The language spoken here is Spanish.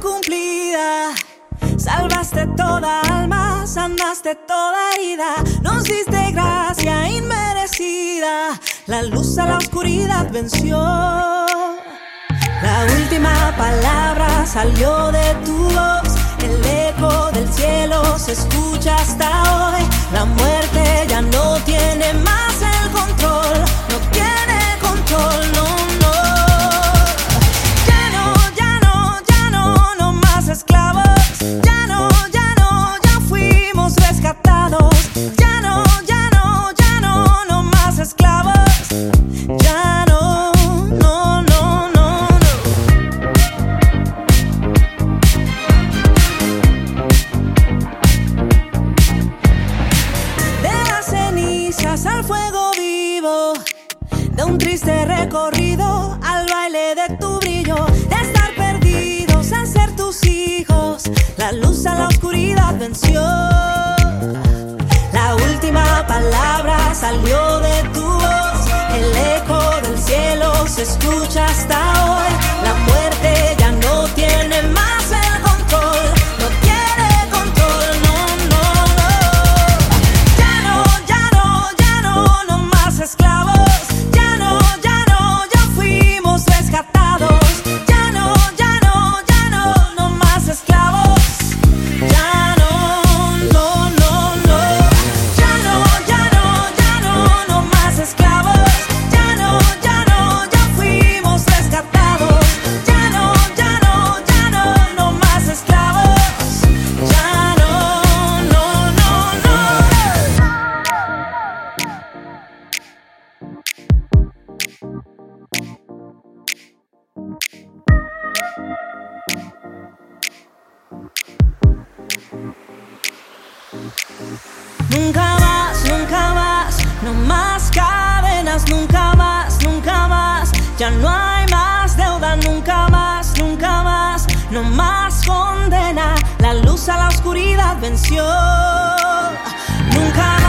cumplida. Salvaste toda alma, sanaste toda herida, nos diste gracia inmerecida. La luz a la oscuridad venció. La última palabra salió de tu voz, el eco del cielo se escucha hasta hoy. La muerte ya no un triste recorrido al baile de tu brillo, de estar perdidos a ser tus hijos, la luz a la oscuridad venció. La última palabra salió de tu voz, el eco del cielo se escucha hasta Nunca más, nunca más, no más cadenas, nunca más, nunca más. Ya no hay más deuda, nunca más, nunca más, no más condena. La luz a la oscuridad venció. Nunca